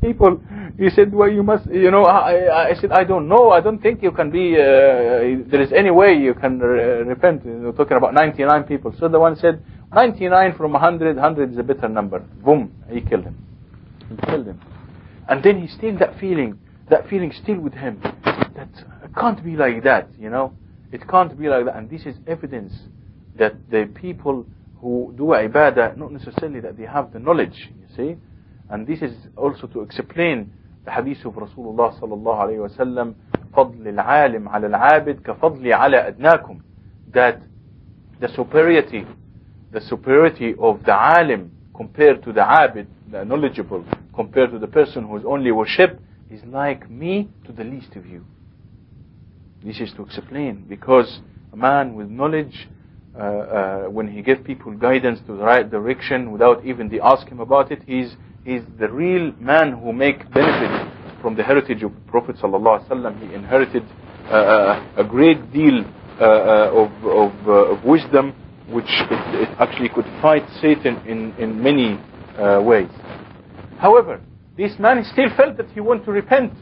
people. He said, well, you must, you know, I, I said, I don't know. I don't think you can be, uh, there is any way you can re- repent. You're talking about 99 people. So the one said, 99 from 100, 100 is a better number. Boom, he killed him. He killed him. And then he still that feeling, that feeling still with him. That it can't be like that, you know. It can't be like that. And this is evidence that the people who do ibadah, not necessarily that they have the knowledge, you see. And this is also to explain the hadith of Rasulullah sallallahu alayhi wa sallam, فضل العالم على العابد كفضل على أدناكم. That the superiority, the superiority of the alim compared to the abid, the knowledgeable, compared to the person who is only worship, is like me to the least of you. This is to explain, because a man with knowledge uh, uh, when he gives people guidance to the right direction without even they ask him about it, he's, he's the real man who make benefit from the heritage of Prophet ﷺ. He inherited uh, uh, a great deal uh, uh, of, of, of, wisdom which it, it, actually could fight Satan in, in many ways. However, this man still felt that he wanted to repent.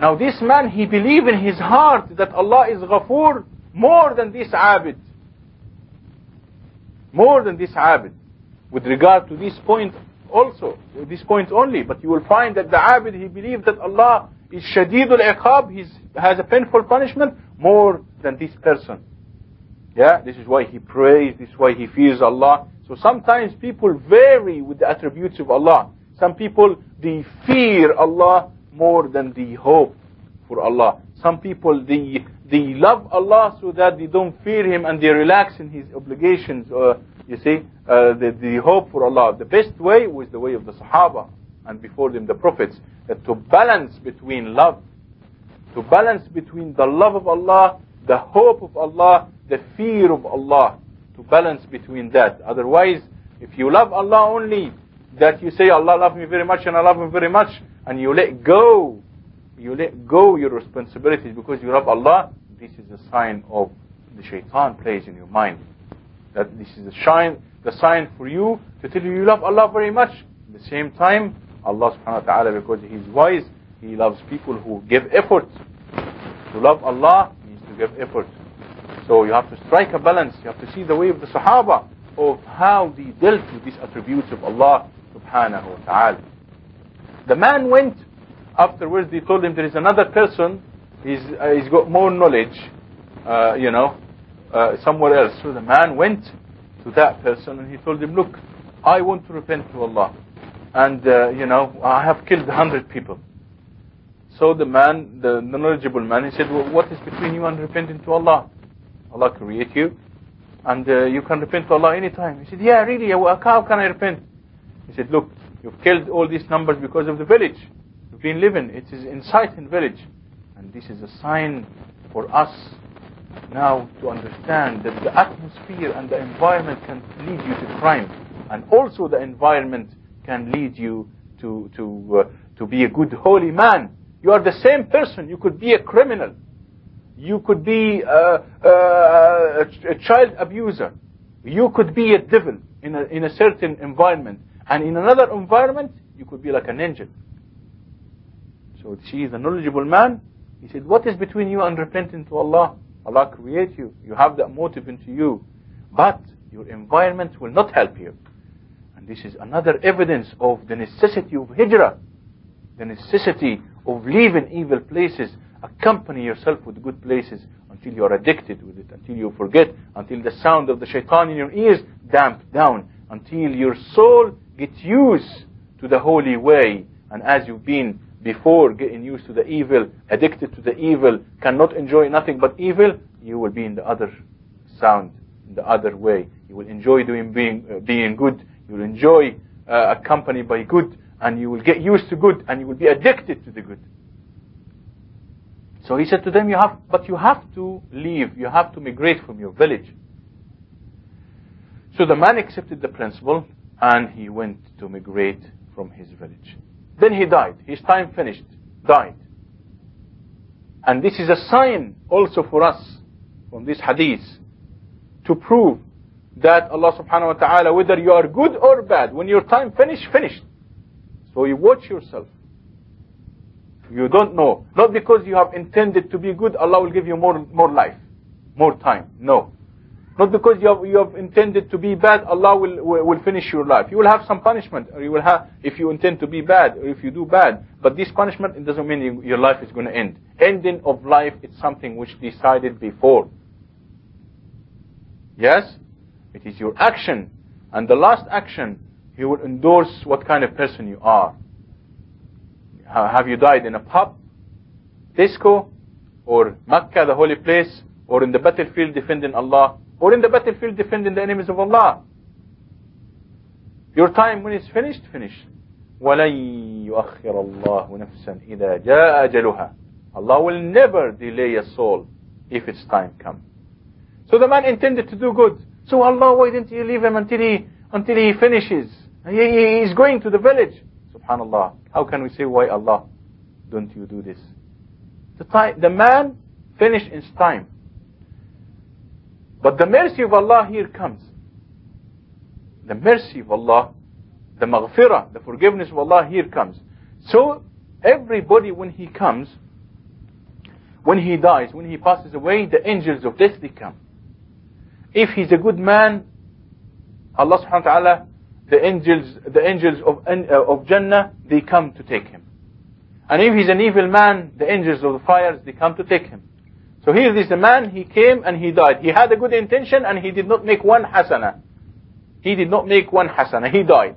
Now this man, he believed in his heart that Allah is Ghafoor more than this Abid more than this abid with regard to this point also, this point only. But you will find that the abid, he believed that Allah is shadidul iqab, he has a painful punishment more than this person. Yeah, this is why he prays, this is why he fears Allah. So sometimes people vary with the attributes of Allah. Some people, they fear Allah more than they hope for Allah. Some people, they they love Allah so that they don't fear Him and they relax in His obligations. Uh, you see, uh, the, the hope for Allah. The best way was the way of the Sahaba and before them the prophets. That to balance between love, to balance between the love of Allah, the hope of Allah, the fear of Allah. To balance between that. Otherwise, if you love Allah only, that you say Allah loves me very much and I love Him very much, and you let go you let go your responsibilities because you love Allah, this is a sign of the shaitan plays in your mind. That this is a sign, the sign for you to tell you you love Allah very much. At the same time, Allah subhanahu wa ta'ala, because He is wise, He loves people who give effort. To love Allah means to give effort. So you have to strike a balance. You have to see the way of the Sahaba of how they dealt with these attributes of Allah subhanahu wa ta'ala. The man went afterwards they told him there is another person, he's, uh, he's got more knowledge, uh, you know, uh, somewhere else. So the man went to that person and he told him, look, I want to repent to Allah. And, uh, you know, I have killed a hundred people. So the man, the, knowledgeable man, he said, well, what is between you and repenting to Allah? Allah create you, and uh, you can repent to Allah anytime. He said, yeah, really, how can I repent? He said, look, you've killed all these numbers because of the village we've been living. It is inside in village. And this is a sign for us now to understand that the atmosphere and the environment can lead you to crime. And also the environment can lead you to, to, uh, to be a good holy man. You are the same person. You could be a criminal. You could be a, a, a child abuser. You could be a devil in a, in a certain environment. And in another environment, you could be like an angel. So she is a knowledgeable man. He said, what is between you and repenting to Allah? Allah create you. You have that motive into you. But your environment will not help you. And this is another evidence of the necessity of hijrah. The necessity of leaving evil places. Accompany yourself with good places until you are addicted with it, until you forget, until the sound of the shaitan in your ears damp down, until your soul gets used to the holy way. And as you've been before getting used to the evil, addicted to the evil, cannot enjoy nothing but evil, you will be in the other sound, in the other way. You will enjoy doing being uh, being good. You will enjoy uh, accompanied by good, and you will get used to good, and you will be addicted to the good. So he said to them, "You have, but you have to leave. You have to migrate from your village." So the man accepted the principle, and he went to migrate from his village. Then he died. His time finished. Died. And this is a sign also for us from this hadith to prove that Allah subhanahu wa ta'ala, whether you are good or bad, when your time finished, finished. So you watch yourself. You don't know. Not because you have intended to be good, Allah will give you more, more life, more time. No. Not because you have, you have intended to be bad, Allah will, will, finish your life. You will have some punishment, or you will have, if you intend to be bad, or if you do bad. But this punishment, it doesn't mean you, your life is going to end. Ending of life is something which decided before. Yes? It is your action. And the last action, He will endorse what kind of person you are. Have you died in a pub, disco, or Mecca, the holy place, or in the battlefield defending Allah? or in the battlefield defending the enemies of Allah. Your time when it's finished, finished. وَلَن يُؤَخِّرَ اللَّهُ نَفْسًا إِذَا جَاءَ أَجَلُهَا Allah will never delay a soul if its time comes. So the man intended to do good. So Allah, why didn't you leave him until he, until he finishes? He, he's going to the village. Subhanallah. How can we say, why Allah, don't you do this? The, time, the man finished his time. But the mercy of Allah here comes. The mercy of Allah, the maghfirah, the forgiveness of Allah here comes. So everybody when he comes, when he dies, when he passes away, the angels of death they come. If he's a good man, Allah subhanahu wa ta'ala, the angels, the angels of, uh, of Jannah, they come to take him. And if he's an evil man, the angels of the fires, they come to take him. So here is the man, he came and he died. He had a good intention and he did not make one hasana. He did not make one hasana. He died.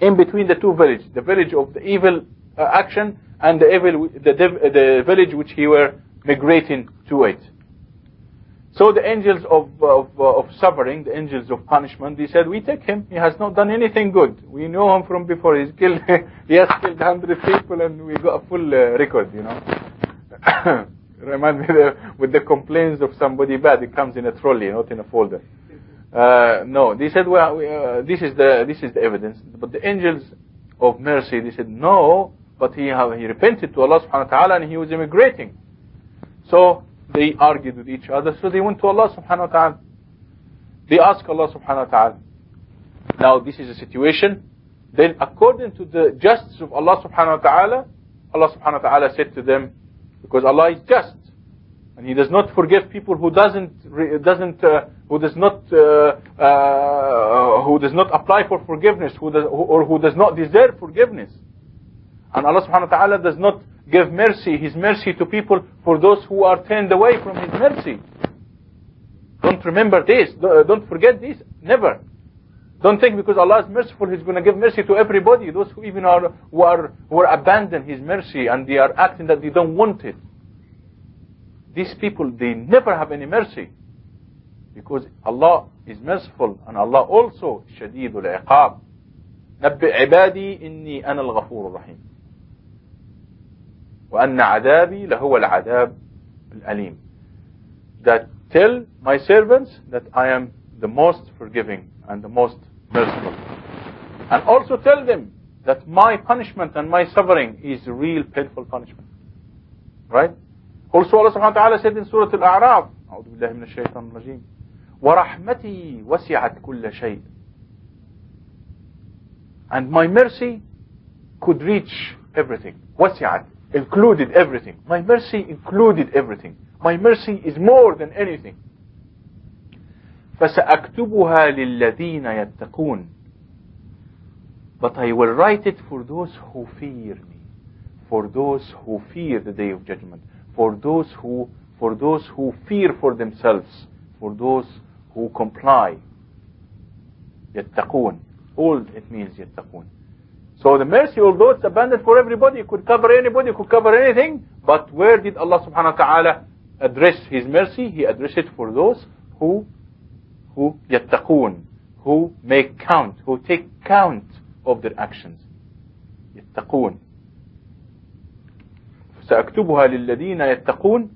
In between the two villages, the village of the evil uh, action and the evil, the, the village which he were migrating to it. So the angels of, of, of suffering, the angels of punishment, they said, we take him. He has not done anything good. We know him from before. He's killed, he has killed hundred people and we got a full uh, record, you know. Remind me the, with the complaints of somebody bad. It comes in a trolley, not in a folder. Uh, no, they said, well, we, uh, this is the this is the evidence. But the angels of mercy, they said no, but he he repented to Allah Subhanahu wa Taala and he was immigrating. So they argued with each other. So they went to Allah Subhanahu wa Taala. They asked Allah Subhanahu wa Taala. Now this is a situation. Then according to the justice of Allah Subhanahu wa Taala, Allah Subhanahu wa Taala said to them, because Allah is just. And He does not forgive people who doesn't, doesn't, uh, who does not, uh, uh, who does not apply for forgiveness, who does, or who does not deserve forgiveness. And Allah subhanahu wa ta'ala does not give mercy, His mercy to people for those who are turned away from His mercy. Don't remember this. Uh, don't forget this. Never. Don't think because Allah is merciful, He's going to give mercy to everybody. Those who even are who are who are abandoned His mercy and they are acting that they don't want it. These people they never have any mercy because Allah is merciful and Allah also شديد العقاب. نبئ عبادي إني أنا الغفور الرحيم. وأن عذابي لهو العذاب الأليم. That tell my servants that I am the most forgiving and the most merciful. And also tell them that my punishment and my suffering is real painful punishment. Right? Also Allah subhanahu wa ta'ala said in Surah Al-A'raf, أعوذ بالله من الشيطان الرجيم ورحمتي وسعت كل شيء And my mercy could reach everything. وسعت included everything. My mercy included everything. My mercy is more than anything. فسأكتبها للذين يتقون But I will write it for those who fear me, for those who fear the day of judgment, for those who, for those who fear for themselves, for those who comply. يتقون. All it means يتقون. So the mercy, although it's abundant for everybody, it could cover anybody, it could cover anything, but where did Allah subhanahu wa ta'ala address His mercy? He addressed it for those who who يتقون who make count who take count of their actions يتقون سأكتبها للذين يتقون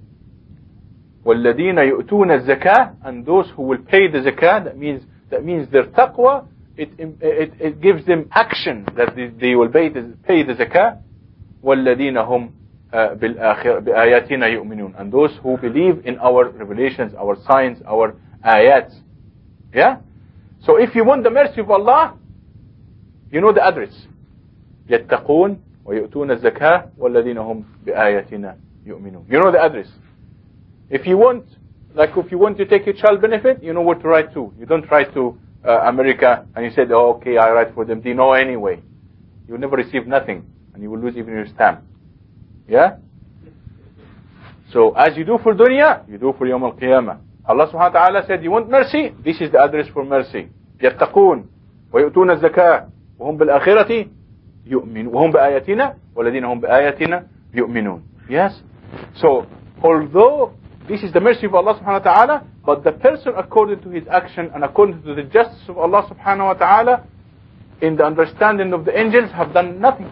والذين يؤتون الزكاة and those who will pay the zakah that means that means their taqwa it, it, it gives them action that they, they will pay the, pay the zakah والذين هم بآياتنا يؤمنون and those who believe in our revelations our signs our ayats yeah? So if you want the mercy of Allah, you know the address. يتقون ويؤتون الزكاة والذين هم بآياتنا يؤمنون you know the address if you want like if you want to take a child benefit you know what to write to you don't write to uh, America and you said oh, okay I write for them they know anyway you will never receive nothing and you will lose even your stamp yeah so as you do for dunya you do for يوم القيامة Allah subhanahu wa ta'ala said you want mercy this is the address for mercy يتقون ويؤتون الزكاة وهم بالآخرة يؤمن وهم بآياتنا والذين هم بآياتنا يؤمنون yes so although this is the mercy of Allah subhanahu wa ta'ala but the person according to his action and according to the justice of Allah subhanahu wa ta'ala in the understanding of the angels have done nothing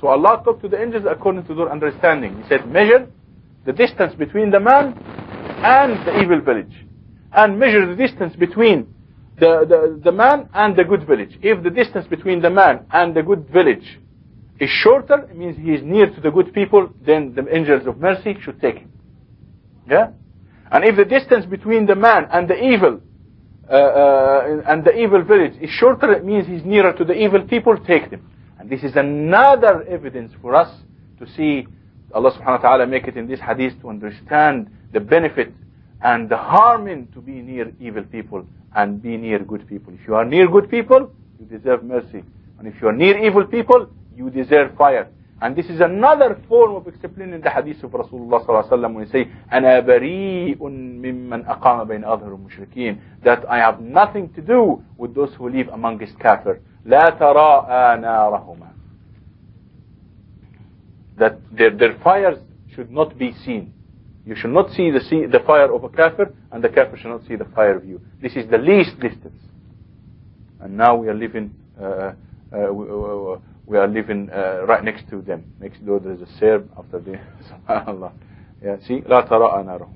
so Allah talked to the angels according to their understanding he said measure the distance between the man and the evil village and measure the distance between the, the, the man and the good village. If the distance between the man and the good village is shorter, it means he is near to the good people, then the angels of mercy should take him. Yeah? And if the distance between the man and the evil uh, uh, and the evil village is shorter, it means he's nearer to the evil people, take them. And this is another evidence for us to see Allah subhanahu wa ta'ala make it in this hadith to understand the benefit and the harming to be near evil people and be near good people. If you are near good people, you deserve mercy. And if you are near evil people, you deserve fire. And this is another form of explaining the hadith of Rasulullah sallallahu alaihi wasallam when he say, "أنا بريء ممن أقام بين أظهر المشركين." That I have nothing to do with those who live amongst kafir. لا تراءى نارهما. That their, their fires should not be seen. You should not see the, see the fire of a kafir, and the kafir should not see the fire of you. This is the least distance. And now we are living, uh, uh, we, we, are living uh, right next to them. Next door there is a Serb after the, subhanAllah. Yeah, see, لا تراءى نارهم.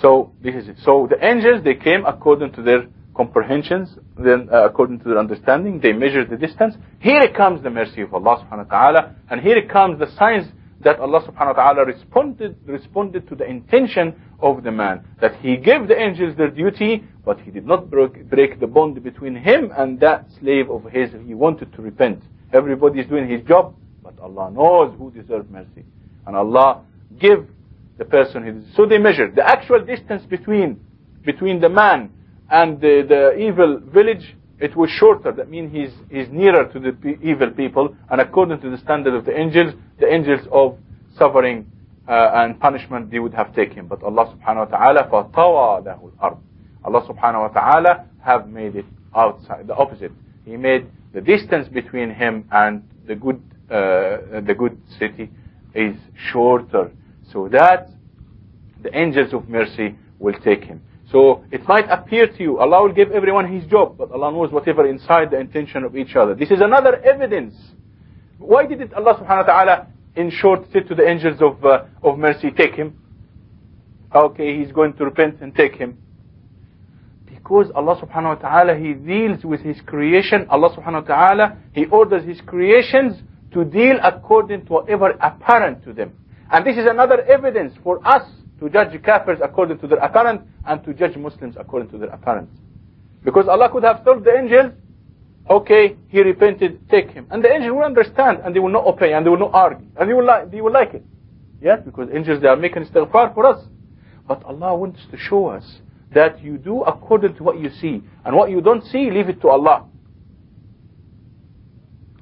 So, this is it. So, the angels, they came according to their comprehensions, then uh, according to their understanding, they measured the distance. Here comes the mercy of Allah subhanahu wa ta'ala, and here comes the signs that Allah subhanahu wa ta'ala responded, responded to the intention of the man. That he gave the angels their duty, but he did not break, break the bond between him and that slave of his. He wanted to repent. Everybody is doing his job, but Allah knows who deserves mercy. And Allah give the person his. So they measured the actual distance between, between the man and the, the evil village it was shorter. That means he's, he's nearer to the evil people. And according to the standard of the angels, the angels of suffering uh, and punishment, they would have taken him. But Allah subhanahu wa ta'ala, فَطَوَى لَهُ الْأَرْض Allah subhanahu wa ta'ala have made it outside, the opposite. He made the distance between him and the good, uh, the good city is shorter. So that the angels of mercy will take him. So it might appear to you, Allah will give everyone his job, but Allah knows whatever inside the intention of each other. This is another evidence. Why did it Allah subhanahu wa ta'ala in short say to the angels of, uh, of mercy, take him? Okay, he's going to repent and take him. Because Allah subhanahu wa ta'ala, He deals with His creation. Allah subhanahu wa ta'ala, He orders His creations to deal according to whatever apparent to them. And this is another evidence for us to judge kafirs according to their apparent and to judge Muslims according to their apparent. Because Allah could have told the angels, okay, he repented, take him. And the angels will understand and they will not obey and they will not argue. And they will, like, they will like it. Yes, because angels, they are making istighfar for us. But Allah wants to show us that you do according to what you see. And what you don't see, leave it to Allah.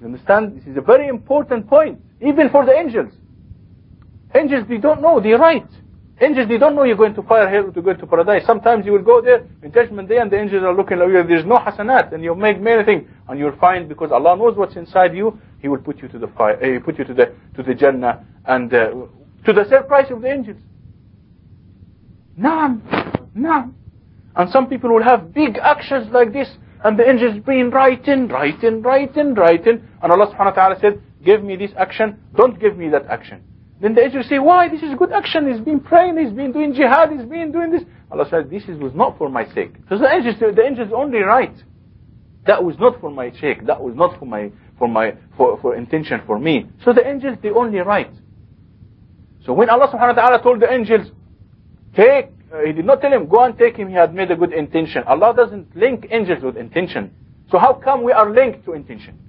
You understand? This is a very important point. Even for the angels. Angels, they don't know, they're right. Angels, they don't know you're going to fire hell to go to paradise. Sometimes you will go there in judgment day and the angels are looking you. There's no hasanat and you'll make many things. And you'll find because Allah knows what's inside you, He will put you to the fire, He put you to the, to the Jannah and uh, to the surprise of the angels. Naam, naam. And some people will have big actions like this and the angels being writing, writing, writing, writing. And Allah subhanahu wa ta'ala said, give me this action, don't give me that action. Then the angels say, why? This is good action. He's been praying, he's been doing jihad, he's been doing this. Allah said, this is, was not for my sake. So the angels, the angels only write. That was not for my sake. That was not for my, for my, for, for intention for me. So the angels, they only write. So when Allah subhanahu wa ta'ala told the angels, take, uh, he did not tell him, go and take him, he had made a good intention. Allah doesn't link angels with intention. So how come we are linked to intention?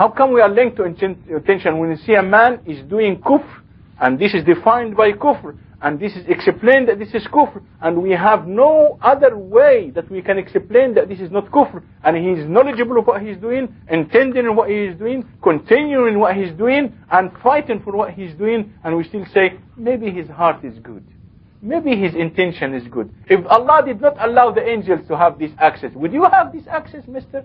How come we are linked to intention when we see a man is doing kufr, and this is defined by kufr, and this is explained that this is kufr, and we have no other way that we can explain that this is not kufr, and he is knowledgeable of what he is doing, intending in what he is doing, continuing what he is doing, and fighting for what he is doing, and we still say, maybe his heart is good. Maybe his intention is good. If Allah did not allow the angels to have this access, would you have this access, mister?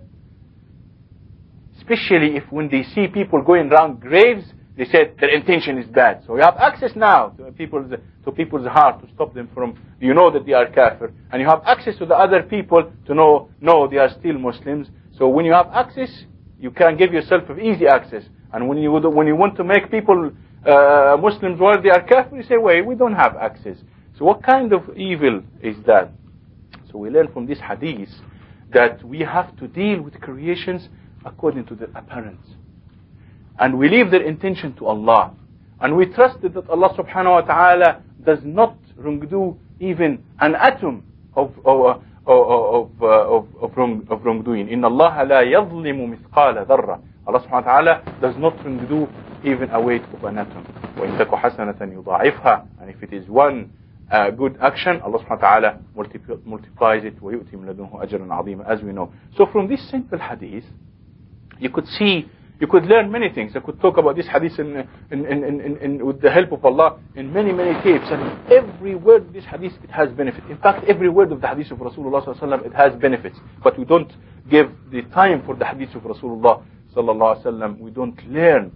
Especially if when they see people going around graves, they said their intention is bad. So you have access now to people's, to people's heart to stop them from, you know that they are kafir. And you have access to the other people to know, no, they are still Muslims. So when you have access, you can give yourself easy access. And when you, when you want to make people uh, Muslims while they are kafir, you say, wait, we don't have access. So what kind of evil is that? So we learn from this hadith that we have to deal with creations according to the appearance. And we leave their intention to Allah. And we trust that Allah subhanahu wa ta'ala does not wrongdo even an atom of, of, of, of, of, wrong, of wrongdoing. إن الله لا يظلم مثقال ذرة. Allah subhanahu wa ta'ala does not wrongdo even a weight of an atom. وإن تك حسنة يضاعفها. And if it is one uh, good action, Allah subhanahu wa ta'ala multiplies it ويؤتي من لدنه أجرا عظيما as we know. So from this simple hadith, you could see you could learn many things. I could talk about this hadith in, in, in, in, with the help of Allah in many, many tapes. And every word of this hadith, it has benefit. In fact, every word of the hadith of Rasulullah it has benefits. But we don't give the time for the hadith of Rasulullah sallallahu We don't learn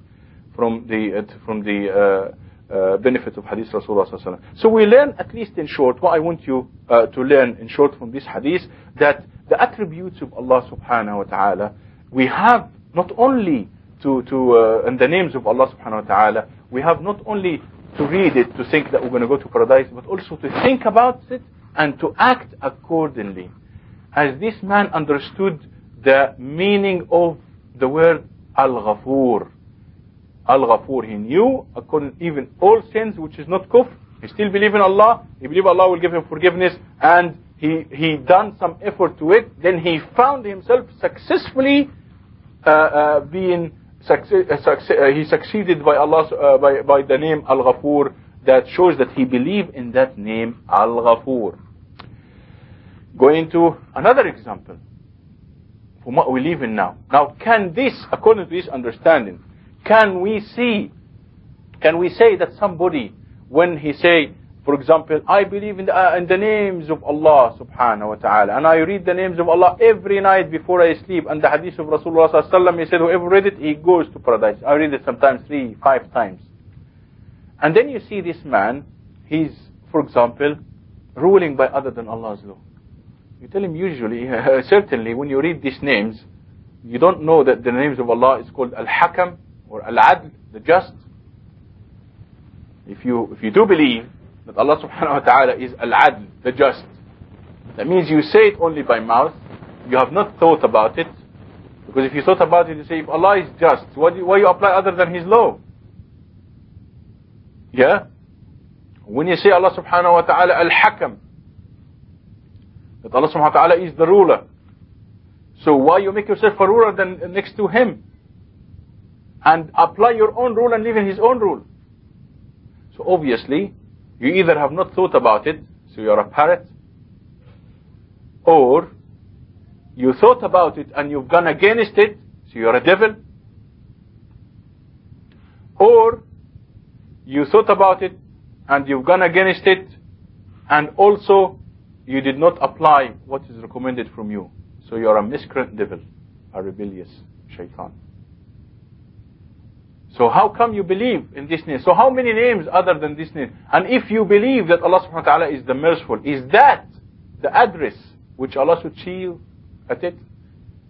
from the, uh, from the uh, uh, benefit of hadith Rasulullah So we learn, at least in short, what I want you uh, to learn in short from this hadith, that the attributes of Allah subhanahu wa ta'ala, we have not only to, to uh, in the names of Allah subhanahu wa ta'ala, we have not only to read it to think that we're going to go to paradise, but also to think about it and to act accordingly. As this man understood the meaning of the word Al-Ghafur. Al-Ghafur, he knew, according even all sins which is not kufr, he still believe in Allah, he believe Allah will give him forgiveness, and he, he done some effort to it, then he found himself successfully Uh, uh, being uh, succe uh, he succeeded by Allah by by the name Al Ghafur that shows that he believed in that name Al Ghafur. Going to another example from what we live in now. Now, can this, according to this understanding, can we see, can we say that somebody, when he say, for example, I believe in the, uh, in the names of Allah subhanahu wa ta'ala. And I read the names of Allah every night before I sleep. And the hadith of Rasulullah sallallahu alayhi wa he said, whoever read it, he goes to paradise. I read it sometimes three, five times. And then you see this man, he's, for example, ruling by other than Allah's law. You tell him usually, certainly when you read these names, you don't know that the names of Allah is called Al-Hakam or Al-Adl, the just. If you, if you do believe that Allah subhanahu wa ta'ala is al-adl, the just. That means you say it only by mouth, you have not thought about it, because if you thought about it, you say, if Allah is just, why do you, why you apply other than His law? Yeah? When you say Allah subhanahu wa ta'ala al-hakam, that Allah subhanahu wa ta'ala is the ruler, so why you make yourself a ruler than next to Him? And apply your own rule and live in His own rule. So obviously, you either have not thought about it, so you're a parrot, or you thought about it and you've gone against it, so you're a devil, or you thought about it and you've gone against it, and also you did not apply what is recommended from you. So you're a miscreant devil, a rebellious shaitan. So how come you believe in this name? So how many names other than this name? And if you believe that Allah subhanahu wa ta'ala is the merciful, is that the address which Allah should see you at it?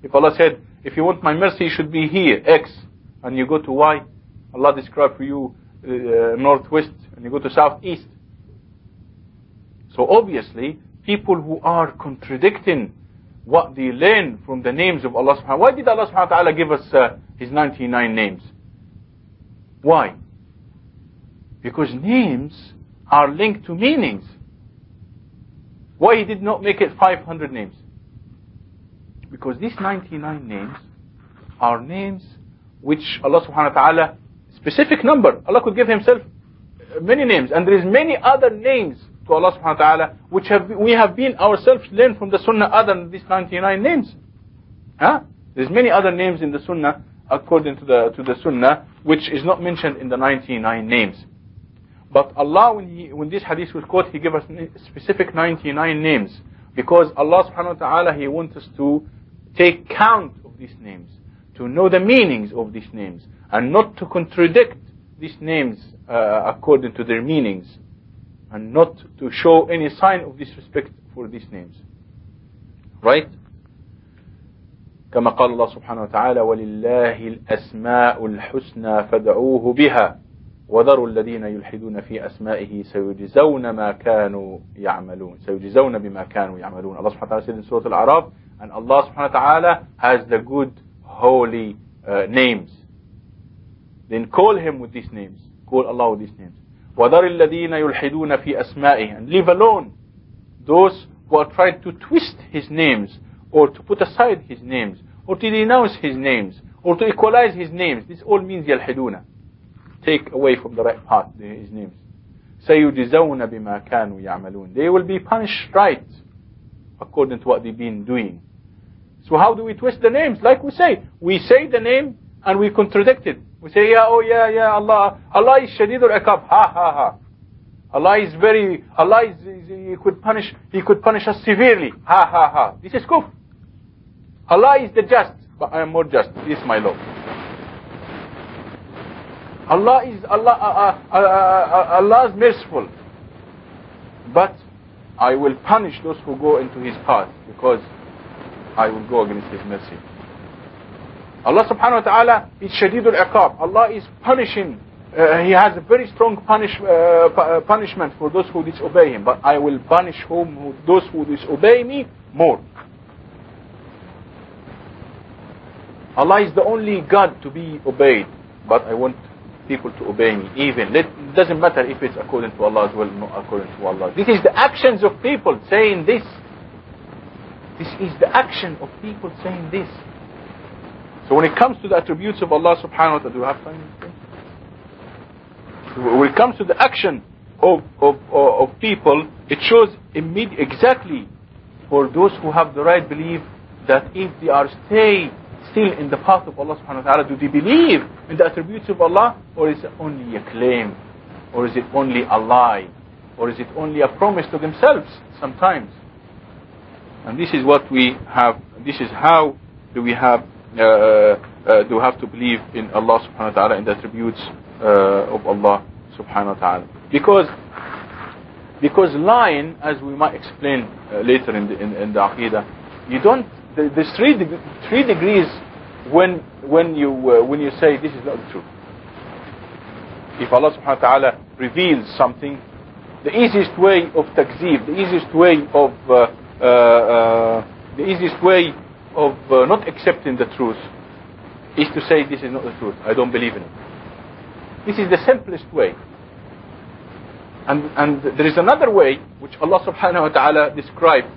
If Allah said, if you want my mercy, you should be here, X, and you go to Y, Allah described for you uh, northwest, and you go to southeast. So obviously, people who are contradicting what they learn from the names of Allah subhanahu wa ta'ala, why did Allah subhanahu wa ta'ala give us uh, His 99 names? Why? Because names are linked to meanings. Why he did not make it 500 names? Because these 99 names are names which Allah subhanahu wa ta'ala, specific number, Allah could give himself many names, and there is many other names to Allah subhanahu wa ta'ala, which have, we have been ourselves learned from the sunnah other than these 99 names. Huh? There's many other names in the sunnah, according to the, to the sunnah, which is not mentioned in the 99 names. But Allah, when, he, when this hadith was quoted, He gave us specific 99 names. Because Allah subhanahu wa ta'ala, He wants us to take count of these names, to know the meanings of these names, and not to contradict these names uh, according to their meanings, and not to show any sign of disrespect for these names. Right? كما قال الله سبحانه وتعالى ولله الأسماء الحسنى فدعوه بها وذروا الذين يلحدون في أسمائه سيجزون ما كانوا يعملون سيجزون بما كانوا يعملون الله سبحانه وتعالى سيدنا سورة الأعراف أن الله سبحانه وتعالى has the good holy uh, names. Then call him with these names. Call Allah with these names. وذر الذين يلحدون في أسمائه and leave alone those who are trying to twist his names or to put aside his names or to denounce his names or to equalize his names this all means يلحدون take away from the right path his names سيجزون بما كانوا يعملون they will be punished right according to what they've been doing so how do we twist the names like we say we say the name and we contradict it we say yeah oh yeah yeah Allah Allah is shadid al-iqab ha ha ha Allah is very Allah is, is, he could punish he could punish us severely ha ha ha this is kufr Allah is the just but I am more just this is my law Allah is Allah uh, uh, uh, Allah is merciful, but I will punish those who go into His path because I will go against His mercy. Allah subhanahu wa ta'ala is shadidul iqab. Allah is punishing. Uh, he has a very strong punish, uh, punishment for those who disobey Him. But I will punish whom, those who disobey me more. Allah is the only God to be obeyed. But I want people to obey me, even. It doesn't matter if it's according to Allah's will, not according to Allah. This is the actions of people saying this. This is the action of people saying this. So when it comes to the attributes of Allah subhanahu wa ta'ala, do you have time? When it comes to the action of, of, of, of people, it shows exactly for those who have the right belief that if they are stay still in the path of Allah subhanahu wa ta'ala, do they believe in the attributes of Allah or is it only a claim? Or is it only a lie? Or is it only a promise to themselves sometimes? And this is what we have, this is how do we have, uh, uh, do have to believe in Allah subhanahu wa ta'ala in the attributes uh, of Allah subhanahu wa ta'ala. Because because lying, as we might explain uh, later in the, in, in the Aqidah, you don't there's three, three degrees when, when, you, uh, when you say this is not the truth. If Allah subhanahu wa ta'ala reveals something, the easiest way of takzeeb, the easiest way of, uh, uh, uh, the easiest way of uh, not accepting the truth is to say this is not the truth. I don't believe in it. This is the simplest way. And, and there is another way which Allah subhanahu wa ta'ala described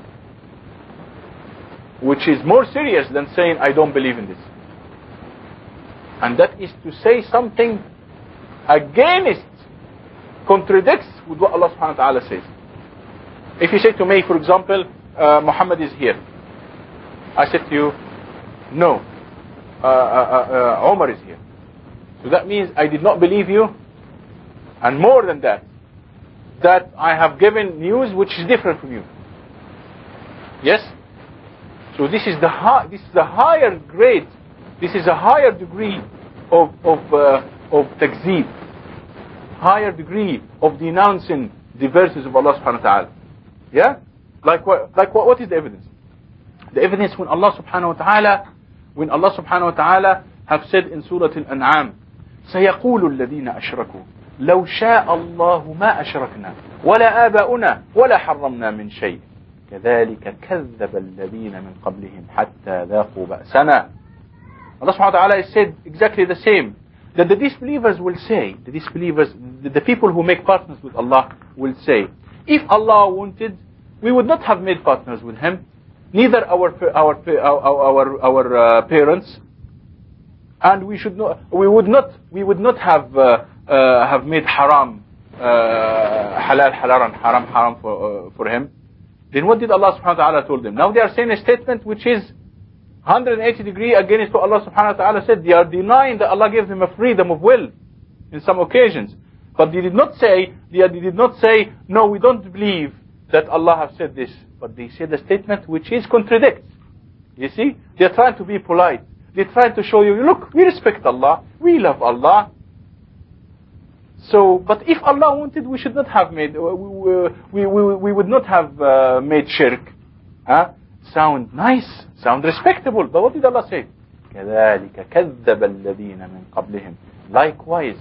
which is more serious than saying, I don't believe in this. And that is to say something against, contradicts with what Allah subhanahu wa ta'ala says. If you say to me, for example, uh, Muhammad is here. I said to you, no, uh, uh, uh, Omar is here. So that means I did not believe you. And more than that, that I have given news which is different from you. Yes? So this is the high, this is a higher grade, this is a higher degree of of uh, of takzeeb, higher degree of denouncing the verses of Allah subhanahu wa ta'ala. Yeah? Like what like what, what is the evidence? The evidence when Allah subhanahu wa ta'ala when Allah subhanahu wa ta'ala have said in Surah Al-An'am سيقول الذين أشركوا لو شاء الله ما أشركنا ولا آباؤنا ولا حرمنا من شيء كذلك كذب الذين من قبلهم حتى ذاقوا بأسنا Allah subhanahu wa ta'ala said exactly the same that the disbelievers will say the disbelievers the people who make partners with Allah will say if Allah wanted we would not have made partners with him neither our our our our, our uh, parents and we should not, we would not, we would not have uh, uh, have made haram uh, halal halal and haram haram for uh, for him. Then what did Allah subhanahu wa ta'ala told them? Now they are saying a statement which is 180 degree against what Allah subhanahu wa ta'ala said. They are denying that Allah gave them a freedom of will in some occasions. But they did not say, they did not say, no, we don't believe that Allah has said this. But they said a statement which is contradicts. You see? They're trying to be polite. They're trying to show you, look, we respect Allah. We love Allah. So, but if Allah wanted, we should not have made, we, we, we, we would not have uh, made shirk. Huh? Sound nice, sound respectable. But what did Allah say? كذلك كذب الذين من قبلهم. Likewise,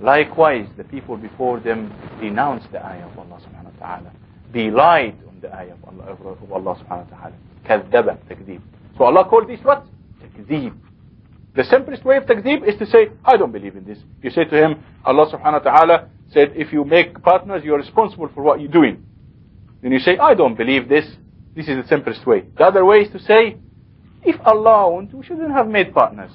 likewise, the people before them denounced the ayah of Allah subhanahu wa ta'ala. Belied on the ayah of Allah, of Allah subhanahu wa ta'ala. كذب, تكذيب. So Allah called this what? تكذيب. the simplest way of takdeeb is to say, I don't believe in this. You say to him, Allah subhanahu wa ta'ala said, if you make partners, you're responsible for what you're doing. Then you say, I don't believe this. This is the simplest way. The other way is to say, if Allah wants, we shouldn't have made partners.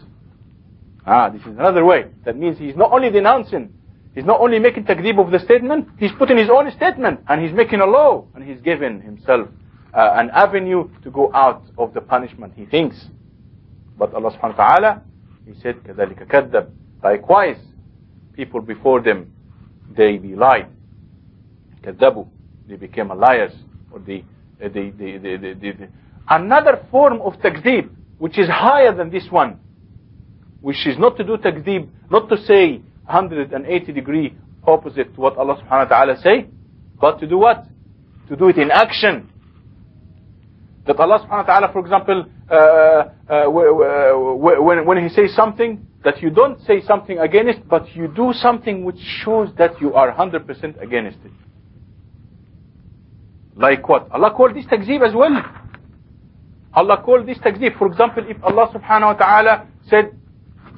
Ah, this is another way. That means he's not only denouncing, he's not only making takdeeb of the statement, he's putting his own statement, and he's making a law, and he's giving himself uh, an avenue to go out of the punishment he thinks. But Allah subhanahu wa ta'ala he said, كَذَلِكَ كَذَّبْ Likewise, people before them, they lied. كَذَّبُوا They became liars. Or they, they, they, they, they, they, Another form of takdeeb, which is higher than this one, which is not to do takdeeb, not to say 180 degree opposite to what Allah subhanahu wa ta'ala say, but to do what? To do it in action. That Allah subhanahu wa ta'ala, for example, uh, uh, when, when He says something, that you don't say something against, but you do something which shows that you are 100% against it. Like what? Allah called this takzeeb as well. Allah called this takzeeb. For example, if Allah subhanahu wa ta'ala said,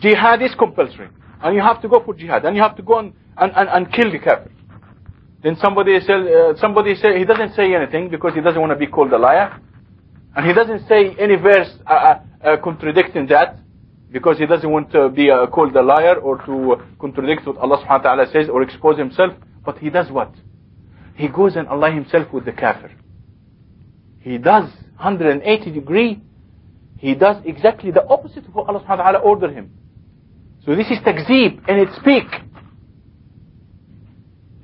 jihad is compulsory, and you have to go for jihad, and you have to go and, and, and, and kill the kafir. Then somebody said, uh, somebody say, he doesn't say anything because he doesn't want to be called a liar. And he doesn't say any verse uh, uh, uh, contradicting that because he doesn't want to be uh, called a liar or to contradict what Allah subhanahu wa ta'ala says or expose himself. But he does what? He goes and ally himself with the kafir. He does 180 degree. He does exactly the opposite of what Allah subhanahu wa ta'ala ordered him. So this is takzeeb and its peak.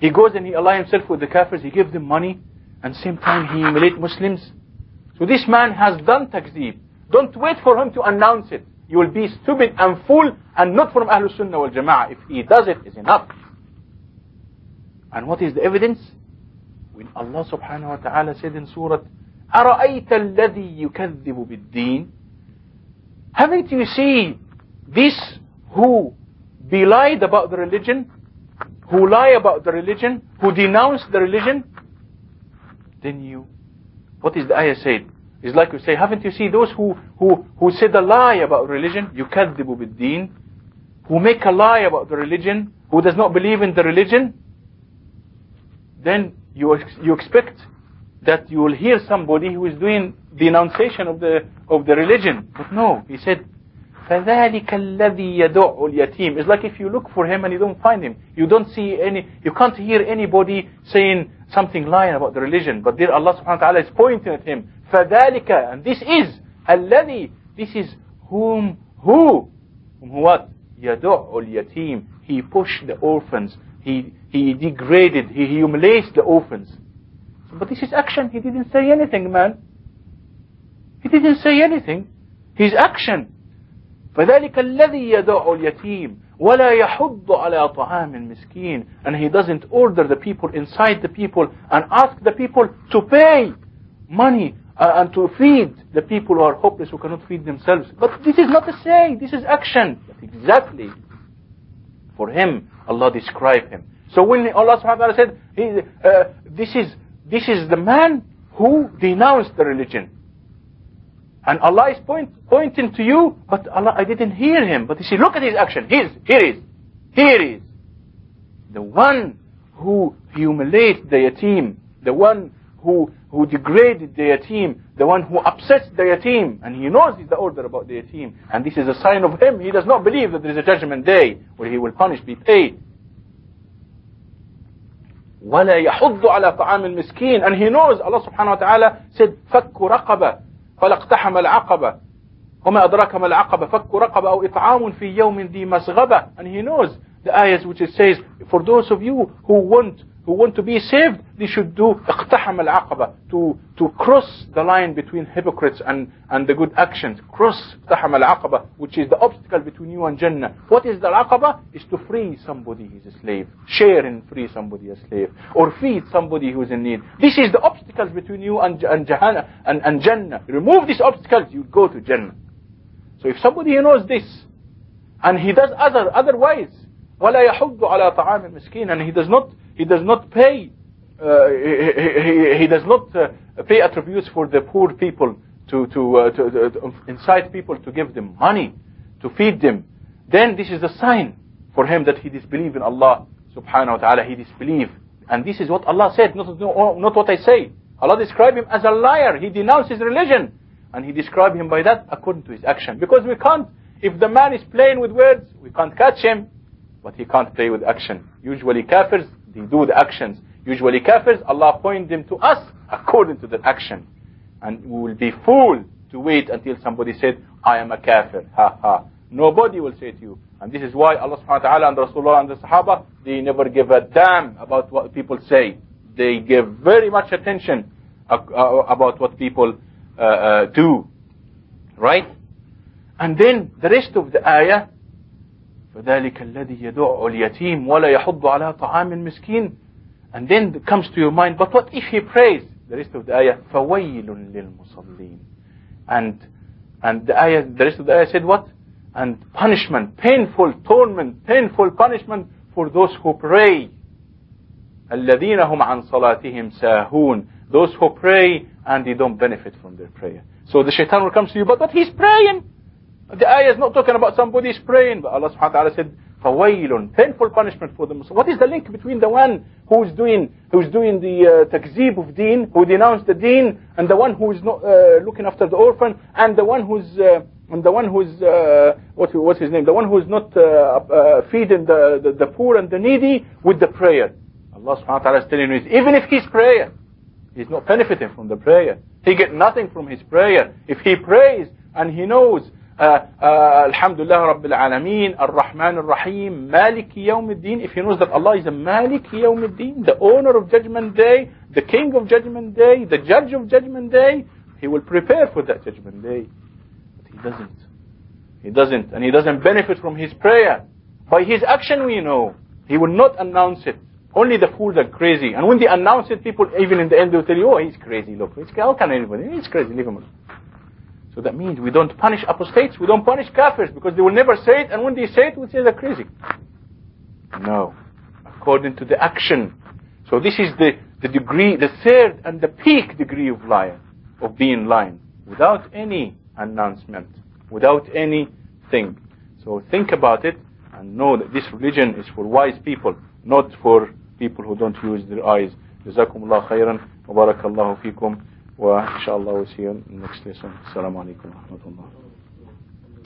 He goes and he ally himself with the kafirs. He gives them money. And same time he humiliate Muslims. So this man has done takzeeb. Don't wait for him to announce it. You will be stupid and fool and not from Ahlul Sunnah wal Jama'ah. If he does it, it's enough. And what is the evidence? When Allah subhanahu wa ta'ala said in Surah, أَرَأَيْتَ الَّذِي يُكَذِّبُ بِالدِّينِ Haven't you seen this who belied about the religion, who lie about the religion, who denounce the religion? Then you what is the ayah said? It's like you say, haven't you seen those who, who, who said a lie about religion? يُكَذِّبُ بِالدِّينِ Who make a lie about the religion, who does not believe in the religion? Then you, you expect that you will hear somebody who is doing denunciation of the, of the religion. But no, he said, فَذَلِكَ الَّذِي يَدُعُ الْيَتِيمِ It's like if you look for him and you don't find him. You don't see any, you can't hear anybody saying something lying about the religion. But there Allah subhanahu wa ta'ala is pointing at him. فَذَلِكَ And this is, الَّذِي This is whom, who? Whom what? يَدُعُ الْيَتِيمِ He pushed the orphans. He, he degraded, he humiliates the orphans. But this is action. He didn't say anything, man. He didn't say anything. His action. فذلك الذي يدع اليتيم ولا يحض على طعام المسكين and he doesn't order the people inside the people and ask the people to pay money uh, and to feed the people who are hopeless who cannot feed themselves but this is not a saying this is action but exactly for him Allah described him so when Allah subhanahu wa ta'ala said he, uh, this is this is the man who denounced the religion and Allah is point, pointing to you, but Allah, I didn't hear him. But you see, look at his action. Here's, here is, here is. The one who humiliates the yatim, the one who, who degraded the yatim, the one who upsets the yatim, and he knows the order about the yatim, and this is a sign of him, he does not believe that there is a judgment day where he will punish, be paid. ولا يحض على طعام المسكين and he knows Allah subhanahu wa ta'ala said فك رقبة فلا اقتحم العقبة. وما أدراك ما العقبة؟ فك رقبة أو إطعام في يوم ذي مسغبة. And he knows the ayahs which it says for those of you who want who want to be saved, they should do اقتحم العقبة to to cross the line between hypocrites and and the good actions. Cross اقتحم العقبة, which is the obstacle between you and Jannah. What is the aqaba? Is to free somebody who is a slave, share and free somebody a slave, or feed somebody who is in need. This is the obstacles between you and and Jahannam and, and Jannah. Remove these obstacles, you go to Jannah. So if somebody knows this, and he does other otherwise, ولا يحض على طعام المسكين, and he does not he does not pay, uh, he, he, he, does not uh, pay attributes for the poor people to, to, uh, to, to, incite people to give them money, to feed them. Then this is a sign for him that he disbelieves in Allah subhanahu wa ta'ala, he disbelieves. And this is what Allah said, not, not what I say. Allah described him as a liar. He denounced his religion. And he described him by that according to his action. Because we can't, if the man is playing with words, we can't catch him, but he can't play with action. Usually kafirs, they do the actions. Usually kafirs, Allah point them to us according to the action. And we will be fool to wait until somebody said, I am a kafir. Ha ha. Nobody will say to you. And this is why Allah subhanahu wa ta'ala and Rasulullah and the Sahaba, they never give a damn about what people say. They give very much attention uh, uh, about what people uh, uh, do. Right? And then the rest of the ayah, فذلك الذي يدع اليتيم ولا يحض على طعام المسكين and then it comes to your mind but what if he prays the rest of the ayah فويل للمصلين and and the ayah the rest of the ayah said what and punishment painful torment painful punishment for those who pray الذين هم عن صلاتهم ساهون those who pray and they don't benefit from their prayer so the shaitan will come to you but but he's praying the ayah is not talking about somebody's praying, but Allah subhanahu wa ta'ala said, فَوَيْلٌ Painful punishment for the Muslim. What is the link between the one who's doing, who's doing the uh, takzeeb of deen, who denounced the deen, and the one who is not uh, looking after the orphan, and the one who's, uh, and the one who's, uh, what, what's his name? The one who's not uh, uh, feeding the, the, the poor and the needy with the prayer. Allah subhanahu wa ta'ala is telling you, even if he's prayer, he's not benefiting from the prayer. He get nothing from his prayer. If he prays and he knows uh, uh, Alhamdulillah Rabbil Alameen, Ar-Rahman Ar-Rahim, Malik Yawm Din. If he knows that Allah is a Malik Yawm Din, the owner of Judgment Day, the King of Judgment Day, the Judge of Judgment Day, he will prepare for that Judgment Day. But he doesn't. He doesn't. And he doesn't benefit from his prayer. By his action we know. He will not announce it. Only the fools are crazy. And when they announce it, people, even in the end, will tell you, oh, he's crazy, look. How can anybody? He's crazy, leave him alone. So that means we don't punish apostates, we don't punish kafirs, because they will never say it, and when they say it, we say they're crazy. No. According to the action. So this is the, the degree, the third and the peak degree of lying, of being lying, without any announcement, without anything. So think about it, and know that this religion is for wise people, not for people who don't use their eyes. جزاكم الله خيرا وبارك الله فيكم وإن شاء الله next lesson السلام عليكم ورحمة الله.